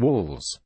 walls